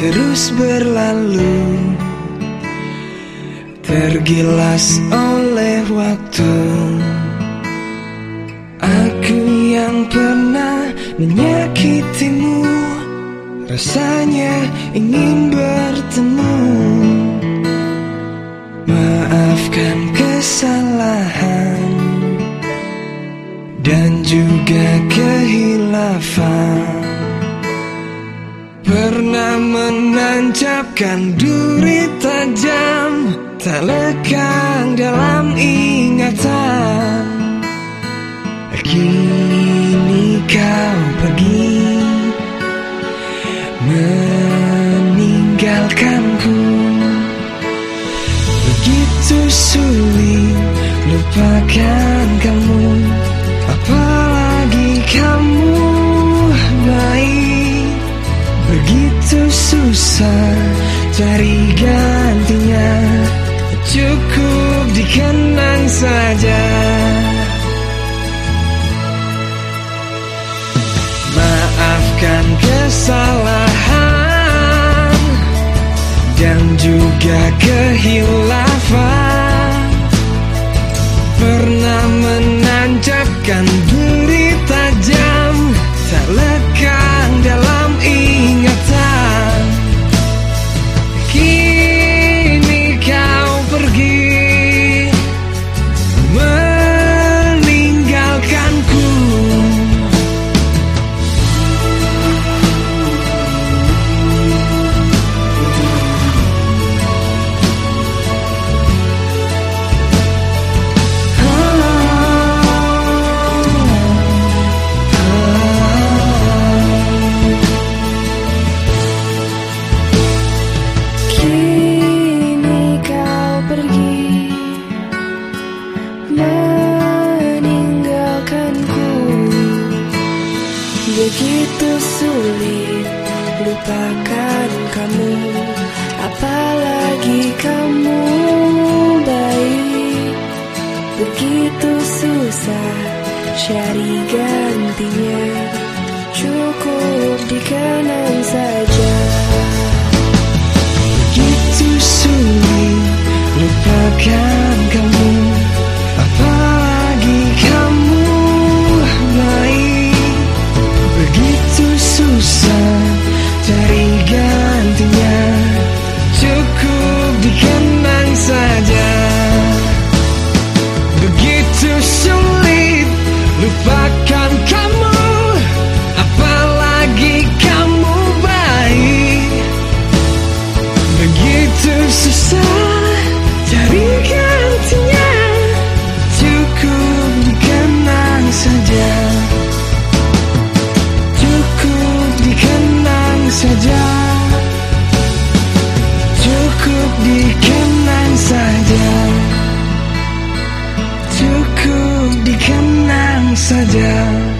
terus berlalu. Tergilas oleh waktu. Aku yang pernah menyakitimu. Rasanya ingin bertemu. Maafkan kesalahan Dan juga kehilafan Pernah menancapkan duri tajam Tak lekang dalam ingatan. Kini kau pergi Meninggalkanku. Begitu sulit lupakan Susah cari gantinya. Cukup dikenang saja. Maafkan kesalahan Dan juga kehilafan Begitu sulit lupakan kamu Apalagi kamu baik. Begitu susah cari gantinya Cukup dikenang saja. Begitu sulit lupakan dikenang saja. Begitu sulit lupakan kamu. Apalagi kamu baik. Begitu susah cari gantinya. Cukup dikenang saja. Cukup dikenang saja. садя.